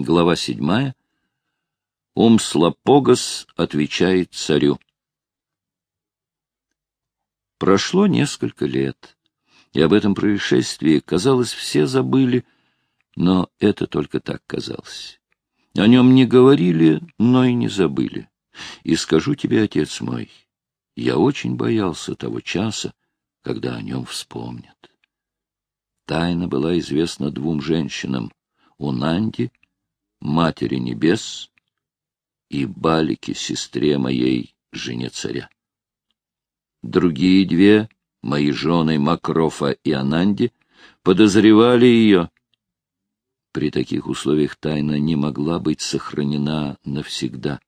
Глава седьмая. Умслопогас отвечает царю. Прошло несколько лет, и об этом происшествии, казалось, все забыли, но это только так казалось. О нем не говорили, но и не забыли. И скажу тебе, отец мой, я очень боялся того часа, когда о нем вспомнят. Тайна была известна двум женщинам — Унанди, Матери Небес и Балике, сестре моей, жене царя. Другие две, мои жены Макрофа и Ананди, подозревали ее. При таких условиях тайна не могла быть сохранена навсегда.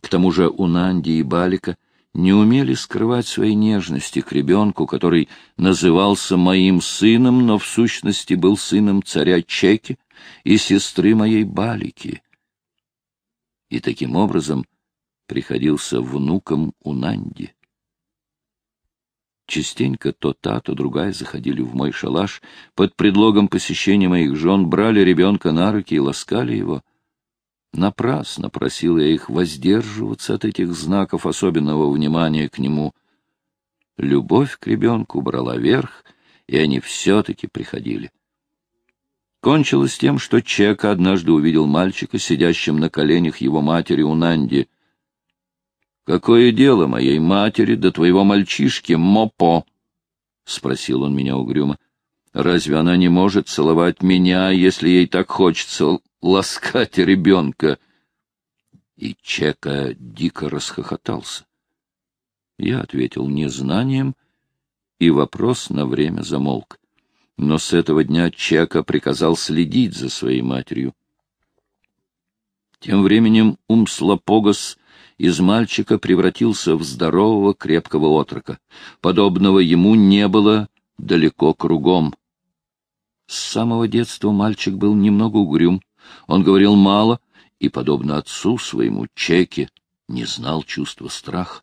К тому же у Нанди и Балика не умели скрывать своей нежности к ребенку, который назывался моим сыном, но в сущности был сыном царя Чеки и сестры моей Балики. И таким образом приходился внуком у Нанди. Частенько то та, то другая заходили в мой шалаш, под предлогом посещения моих жен брали ребенка на руки и ласкали его — Напрасно просил я их воздерживаться от этих знаков особенного внимания к нему. Любовь к ребенку брала верх, и они все-таки приходили. Кончилось тем, что Чека однажды увидел мальчика, сидящим на коленях его матери у Нанди. «Какое дело моей матери до твоего мальчишки, Мопо?» — спросил он меня угрюмо. «Разве она не может целовать меня, если ей так хочется ласкать ребенка. И Чека дико расхохотался. Я ответил незнанием, и вопрос на время замолк. Но с этого дня Чека приказал следить за своей матерью. Тем временем Умслопогас из мальчика превратился в здорового крепкого отрока. Подобного ему не было далеко кругом. С самого детства мальчик был немного угрюм, он говорил мало и, подобно отцу своему, Чеке, не знал чувства страха.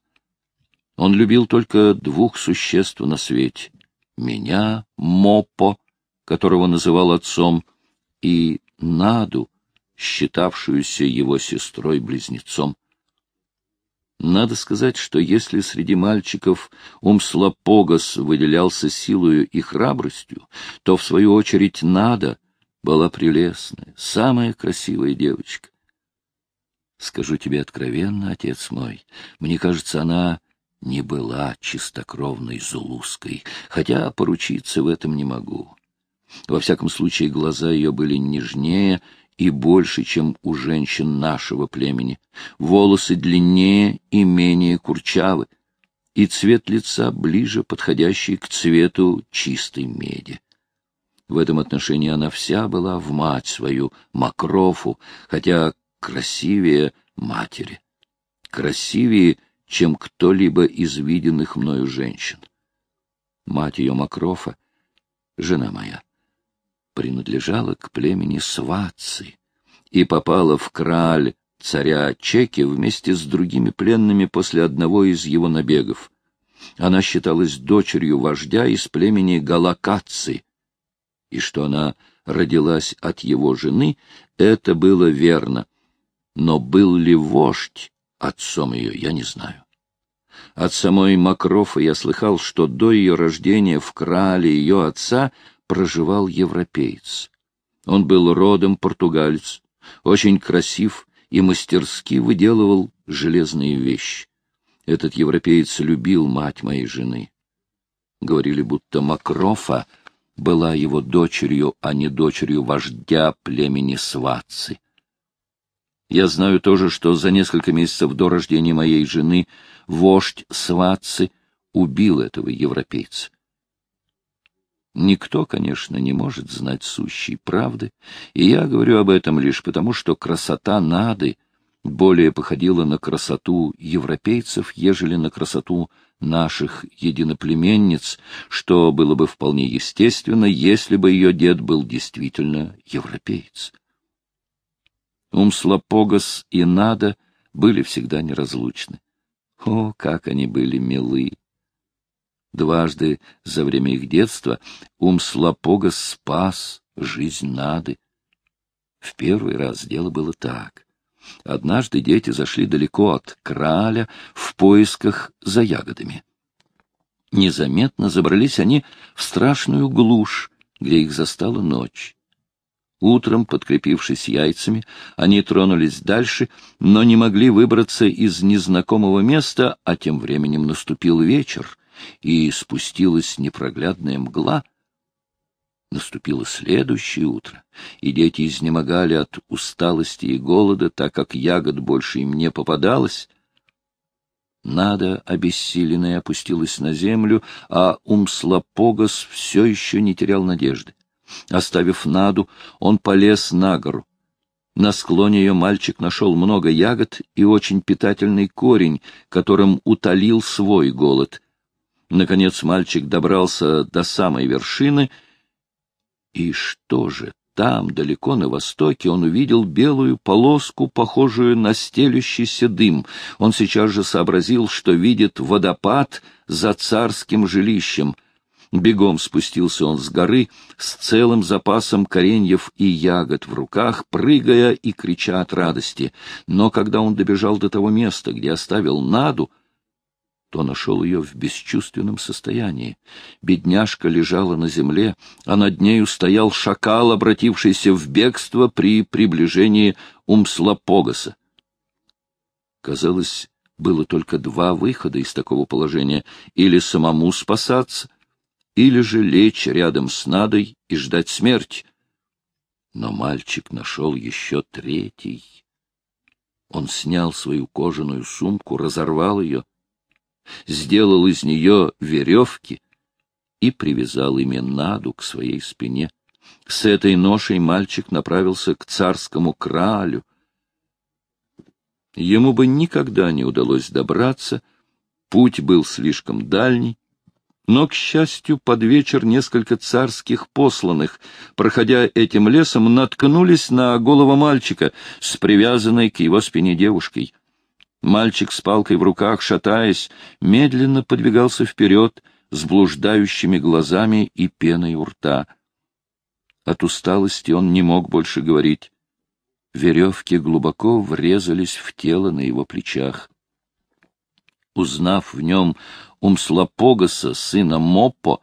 Он любил только двух существ на свете — меня, Мопо, которого называл отцом, и Наду, считавшуюся его сестрой-близнецом. Надо сказать, что если среди мальчиков Умслопогас выделялся силою и храбростью, то, в свою очередь, Нада была прелестная, самая красивая девочка. Скажу тебе откровенно, отец мой, мне кажется, она не была чистокровной зулузкой, хотя поручиться в этом не могу. Во всяком случае, глаза ее были нежнее и больше, чем у женщин нашего племени, волосы длиннее и менее курчавы, и цвет лица ближе подходящий к цвету чистой меди. В этом отношении она вся была в мать свою, Макрофу, хотя красивее матери, красивее, чем кто-либо из виденных мною женщин. Мать ее Макрофа, жена моя, принадлежала к племени Сватцы и попала в краль царя Чеки вместе с другими пленными после одного из его набегов. Она считалась дочерью вождя из племени Галакатцы, и что она родилась от его жены, это было верно. Но был ли вождь отцом ее, я не знаю. От самой Макрофа я слыхал, что до ее рождения в крале ее отца проживал европеец. Он был родом португалец, очень красив и мастерски выделывал железные вещи. Этот европеец любил мать моей жены. Говорили, будто Макрофа была его дочерью, а не дочерью вождя племени Сватцы. Я знаю тоже, что за несколько месяцев до рождения моей жены вождь Сватцы убил этого европейца. Никто, конечно, не может знать сущей правды, и я говорю об этом лишь потому, что красота Нады более походила на красоту европейцев, ежели на красоту наших единоплеменниц, что было бы вполне естественно, если бы ее дед был действительно европеец. Умслопогас и Нада были всегда неразлучны. О, как они были милы! Дважды за время их детства Умслопогас спас жизнь Нады. В первый раз дело было так. Однажды дети зашли далеко от краля в поисках за ягодами. Незаметно забрались они в страшную глушь, где их застала ночь. Утром, подкрепившись яйцами, они тронулись дальше, но не могли выбраться из незнакомого места, а тем временем наступил вечер, и спустилась непроглядная мгла. Наступило следующее утро, и дети изнемогали от усталости и голода, так как ягод больше им не попадалось. Нада, обессиленная, опустилась на землю, а Умслопогас все еще не терял надежды. Оставив Наду, он полез на гору. На склоне ее мальчик нашел много ягод и очень питательный корень, которым утолил свой голод. Наконец мальчик добрался до самой вершины, и что же, там, далеко на востоке, он увидел белую полоску, похожую на стелющийся дым. Он сейчас же сообразил, что видит водопад за царским жилищем — Бегом спустился он с горы с целым запасом кореньев и ягод в руках, прыгая и крича от радости. Но когда он добежал до того места, где оставил Наду, то нашел ее в бесчувственном состоянии. Бедняжка лежала на земле, а над нею стоял шакал, обратившийся в бегство при приближении Умслопогаса. Казалось, было только два выхода из такого положения — или самому спасаться, или же лечь рядом с Надой и ждать смерти. Но мальчик нашел еще третий. Он снял свою кожаную сумку, разорвал ее, сделал из нее веревки и привязал ими Наду к своей спине. С этой ношей мальчик направился к царскому кралю. Ему бы никогда не удалось добраться, путь был слишком дальний, но, к счастью, под вечер несколько царских посланных, проходя этим лесом, наткнулись на голого мальчика с привязанной к его спине девушкой. Мальчик с палкой в руках, шатаясь, медленно подвигался вперед с блуждающими глазами и пеной у рта. От усталости он не мог больше говорить. Веревки глубоко врезались в тело на его плечах. Узнав в нем Умслопогаса, сына Моппо,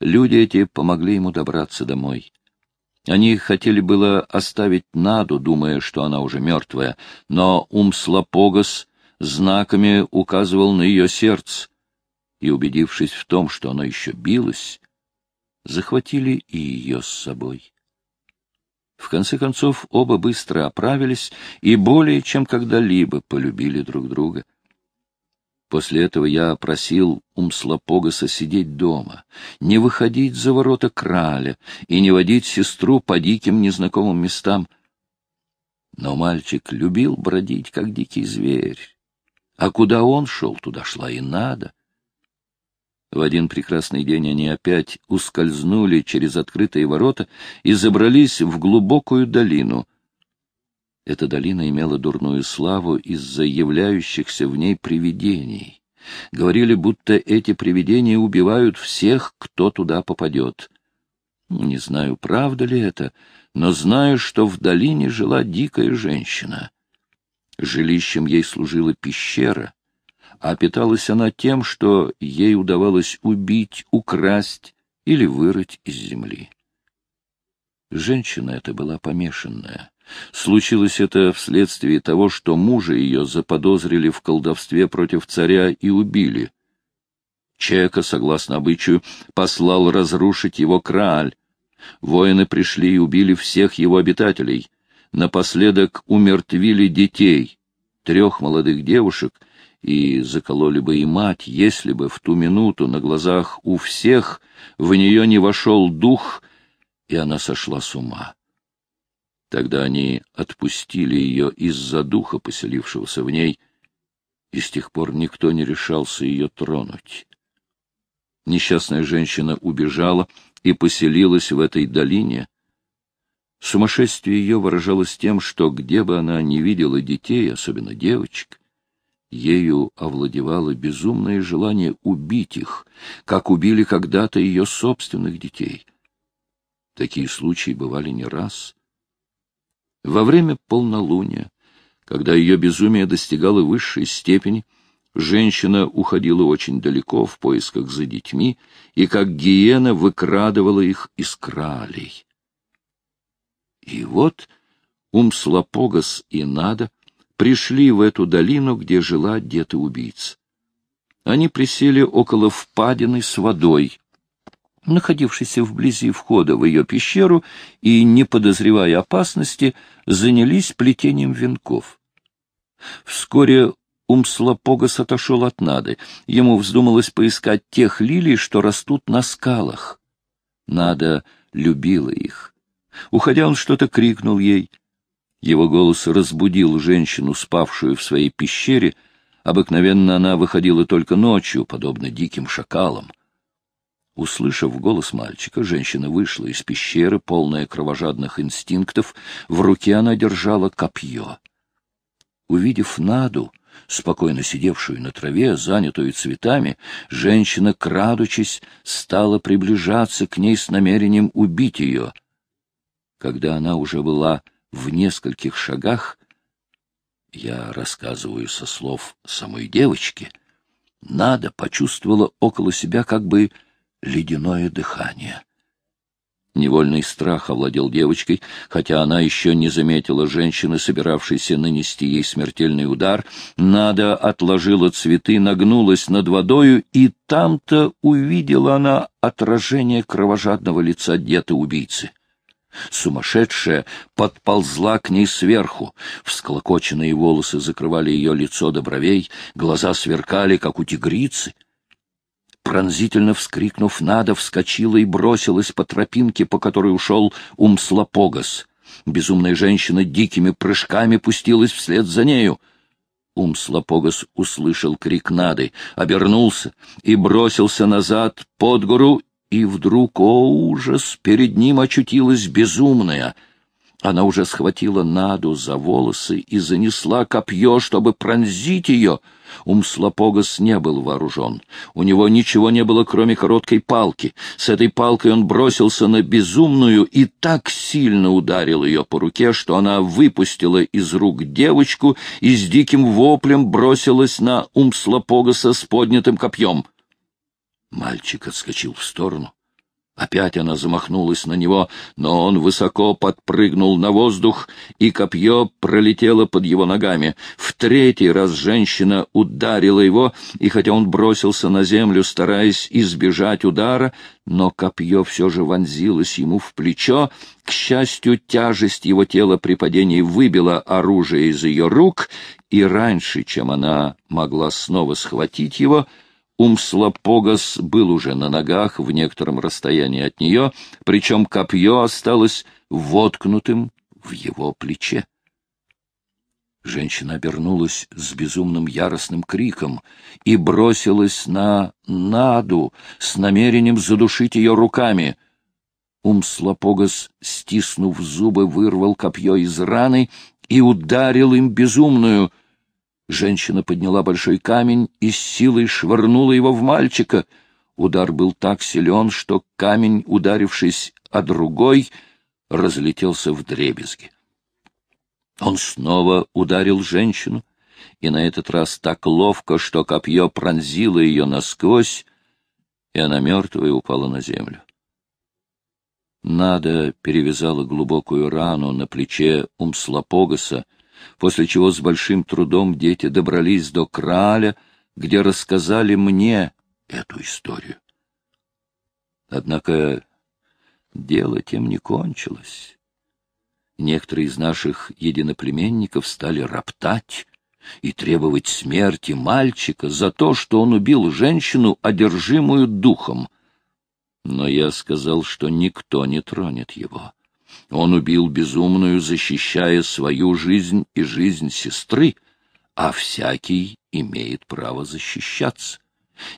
люди эти помогли ему добраться домой. Они хотели было оставить Наду, думая, что она уже мертвая, но Умслопогас знаками указывал на ее сердце, и, убедившись в том, что оно еще билось, захватили и ее с собой. В конце концов, оба быстро оправились и более чем когда-либо полюбили друг друга. После этого я просил Умслопогаса сидеть дома, не выходить за ворота краля и не водить сестру по диким незнакомым местам. Но мальчик любил бродить, как дикий зверь. А куда он шел, туда шла и надо. В один прекрасный день они опять ускользнули через открытые ворота и забрались в глубокую долину — эта долина имела дурную славу из-за являющихся в ней привидений. Говорили, будто эти привидения убивают всех, кто туда попадет. Не знаю, правда ли это, но знаю, что в долине жила дикая женщина. Жилищем ей служила пещера, а питалась она тем, что ей удавалось убить, украсть или вырыть из земли. Женщина эта была помешанная. Случилось это вследствие того, что мужа ее заподозрили в колдовстве против царя и убили. Чека, согласно обычаю, послал разрушить его Крааль. Воины пришли и убили всех его обитателей. Напоследок умертвили детей, трех молодых девушек, и закололи бы и мать, если бы в ту минуту на глазах у всех в нее не вошел дух, и она сошла с ума. Тогда они отпустили ее из-за духа, поселившегося в ней, и с тех пор никто не решался ее тронуть. Несчастная женщина убежала и поселилась в этой долине. Сумасшествие ее выражалось тем, что где бы она ни видела детей, особенно девочек, ею овладевало безумное желание убить их, как убили когда-то ее собственных детей. Такие случаи бывали не раз — Во время полнолуния, когда ее безумие достигало высшей степени, женщина уходила очень далеко в поисках за детьми и, как гиена, выкрадывала их из кралей. И вот Умслопогас и Нада пришли в эту долину, где жила дед-убийца. Они присели около впадины с водой, находившейся вблизи входа в ее пещеру, и, не подозревая опасности, занялись плетением венков. Вскоре Умслопогас отошел от Нады. Ему вздумалось поискать тех лилий, что растут на скалах. Нада любила их. Уходя, он что-то крикнул ей. Его голос разбудил женщину, спавшую в своей пещере. Обыкновенно она выходила только ночью, подобно диким шакалам. Услышав голос мальчика, женщина вышла из пещеры, полная кровожадных инстинктов. В руке она держала копье. Увидев Наду, спокойно сидевшую на траве, занятую цветами, женщина, крадучись, стала приближаться к ней с намерением убить ее. Когда она уже была в нескольких шагах, я рассказываю со слов самой девочки, Нада почувствовала около себя как бы ледяное дыхание. Невольный страх овладел девочкой, хотя она еще не заметила женщины, собиравшейся нанести ей смертельный удар. Нада отложила цветы, нагнулась над водою, и там-то увидела она отражение кровожадного лица деда-убийцы. Сумасшедшая подползла к ней сверху. Всклокоченные волосы закрывали ее лицо до бровей, глаза сверкали, как у тигрицы — Пронзительно вскрикнув, Нада вскочила и бросилась по тропинке, по которой ушел Умслопогас. Безумная женщина дикими прыжками пустилась вслед за нею. Умслопогас услышал крик Нады, обернулся и бросился назад под гору, и вдруг, о ужас, перед ним очутилась безумная — она уже схватила Наду за волосы и занесла копье, чтобы пронзить ее. Умслопогас не был вооружен. У него ничего не было, кроме короткой палки. С этой палкой он бросился на безумную и так сильно ударил ее по руке, что она выпустила из рук девочку и с диким воплем бросилась на Умслопогаса с поднятым копьем. Мальчик отскочил в сторону. Опять она замахнулась на него, но он высоко подпрыгнул на воздух, и копье пролетело под его ногами. В третий раз женщина ударила его, и хотя он бросился на землю, стараясь избежать удара, но копье все же вонзилось ему в плечо. К счастью, тяжесть его тела при падении выбила оружие из ее рук, и раньше, чем она могла снова схватить его, — Умслопогас был уже на ногах в некотором расстоянии от нее, причем копье осталось воткнутым в его плече. Женщина обернулась с безумным яростным криком и бросилась на Наду с намерением задушить ее руками. Умслопогас, стиснув зубы, вырвал копье из раны и ударил им безумную — Женщина подняла большой камень и с силой швырнула его в мальчика. Удар был так силен, что камень, ударившись о другой, разлетелся в дребезги. Он снова ударил женщину, и на этот раз так ловко, что копье пронзило ее насквозь, и она мертвая упала на землю. Нада перевязала глубокую рану на плече Умслопогаса, после чего с большим трудом дети добрались до Краля, где рассказали мне эту историю. Однако дело тем не кончилось. Некоторые из наших единоплеменников стали роптать и требовать смерти мальчика за то, что он убил женщину, одержимую духом. Но я сказал, что никто не тронет его. Он убил безумную, защищая свою жизнь и жизнь сестры, а всякий имеет право защищаться.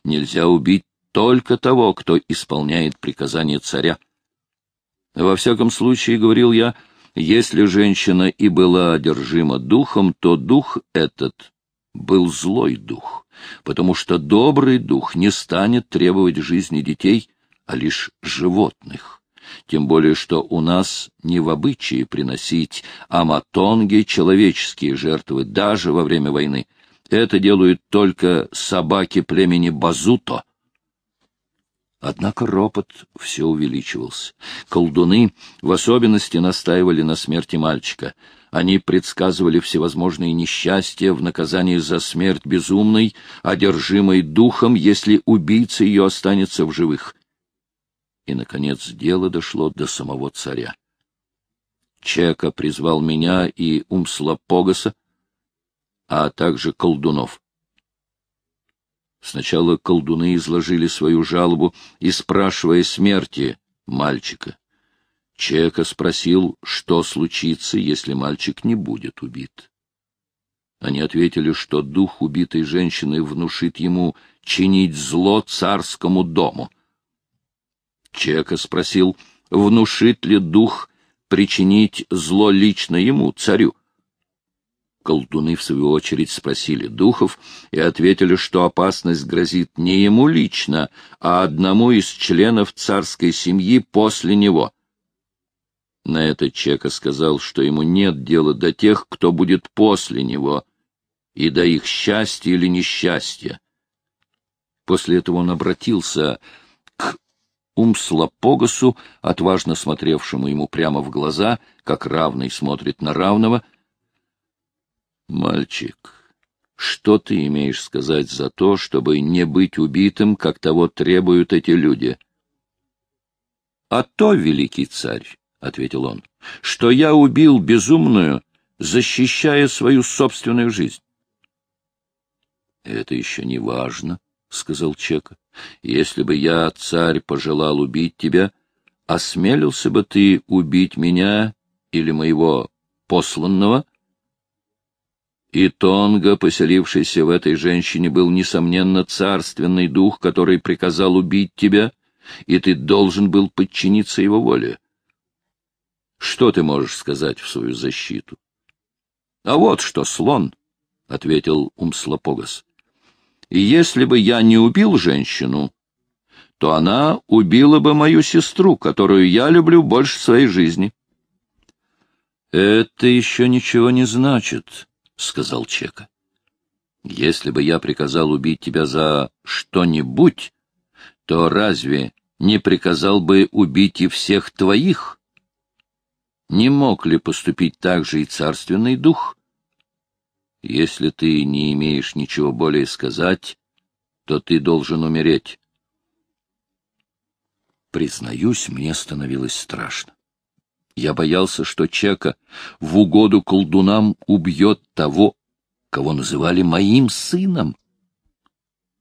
Нельзя убить только того, кто исполняет приказания царя. Во всяком случае, говорил я, если женщина и была одержима духом, то дух этот был злой дух, потому что добрый дух не станет требовать жизни детей, а лишь животных. Тем более что у нас не в обычае приносить аматонге человеческие жертвы, даже во время войны. Это делают только собаки племени Базуто. Однако ропот все увеличивался. Колдуны в особенности настаивали на смерти мальчика. Они предсказывали всевозможные несчастья в наказании за смерть безумной, одержимой духом, если убийца ее останется в живых. И, наконец, дело дошло до самого царя. Чека призвал меня и Умслопогаса, а также колдунов. Сначала колдуны изложили свою жалобу и спрашивая смерти мальчика. Чека спросил, что случится, если мальчик не будет убит. Они ответили, что дух убитой женщины внушит ему чинить зло царскому дому. Чека спросил, внушит ли дух причинить зло лично ему, царю. Колдуны, в свою очередь, спросили духов и ответили, что опасность грозит не ему лично, а одному из членов царской семьи после него. На это Чека сказал, что ему нет дела до тех, кто будет после него, и до их счастья или несчастья. После этого он обратился к Умслопогасу, отважно смотревшему ему прямо в глаза, как равный смотрит на равного — Мальчик, что ты имеешь сказать за то, чтобы не быть убитым, как того требуют эти люди? — А то, великий царь, — ответил он, — что я убил безумную, защищая свою собственную жизнь. — Это еще не важно, — сказал Чека. — Если бы я, царь, пожелал убить тебя, осмелился бы ты убить меня или моего посланного? — и Тонга, поселившийся в этой женщине, был, несомненно, царственный дух, который приказал убить тебя, и ты должен был подчиниться его воле. Что ты можешь сказать в свою защиту? — А вот что, слон, — ответил Умслопогас. — И если бы я не убил женщину, то она убила бы мою сестру, которую я люблю больше своей жизни. — Это еще ничего не значит, — сказал Чека. — Если бы я приказал убить тебя за что-нибудь, то разве не приказал бы убить и всех твоих? Не мог ли поступить так же и царственный дух? Если ты не имеешь ничего более сказать, то ты должен умереть. Признаюсь, мне становилось страшно. Я боялся, что Чека в угоду колдунам убьет того, кого называли моим сыном.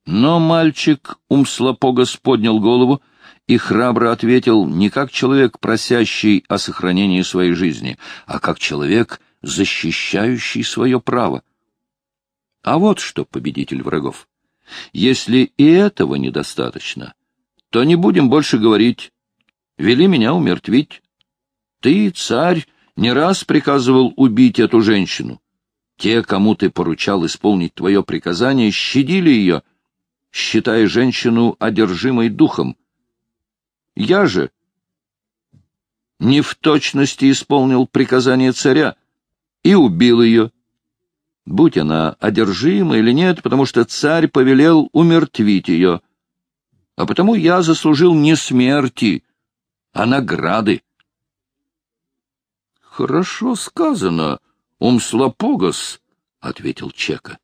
Но мальчик Умслопогас поднял голову и храбро ответил не как человек, просящий о сохранении своей жизни, а как человек, защищающий свое право. А вот что, победитель врагов, если и этого недостаточно, то не будем больше говорить. Вели меня умертвить. Ты, царь, не раз приказывал убить эту женщину. Те, кому ты поручал исполнить твое приказание, щадили ее, считая женщину одержимой духом. Я же не в точности исполнил приказание царя и убил ее. Будь она одержима или нет, потому что царь повелел умертвить ее. А потому я заслужил не смерти, а награды. — Хорошо сказано, Умслопогас, — ответил Чека.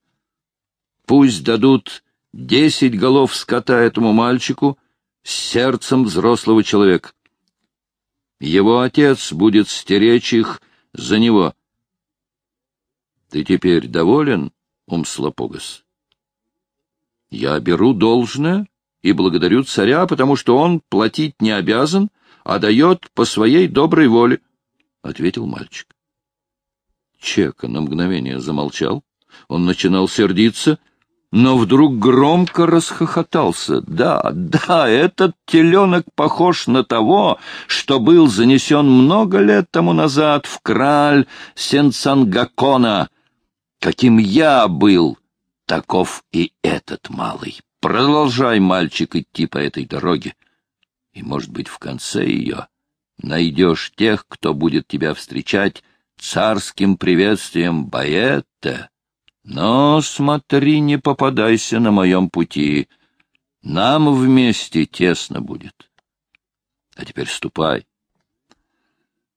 — Пусть дадут десять голов скота этому мальчику с сердцем взрослого человека. Его отец будет стеречь их за него. Ты теперь доволен, Умслопогас? Я беру должное и благодарю царя, потому что он платить не обязан, а дает по своей доброй воле. — ответил мальчик. Чека на мгновение замолчал. Он начинал сердиться, но вдруг громко расхохотался. Да, да, этот теленок похож на того, что был занесен много лет тому назад в краль Сенцангакона. Каким я был, таков и этот малый. Продолжай, мальчик, идти по этой дороге. И, может быть, в конце ее найдешь тех, кто будет тебя встречать царским приветствием Баетта. Но смотри, не попадайся на моем пути. Нам вместе тесно будет. А теперь ступай.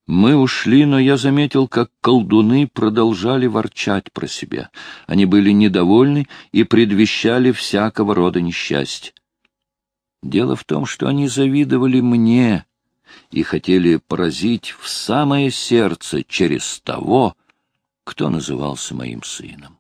Мы ушли, но я заметил, как колдуны продолжали ворчать про себя. Они были недовольны и предвещали всякого рода несчастье. Дело в том, что они завидовали мне и хотели поразить в самое сердце через того, кто назывался моим сыном.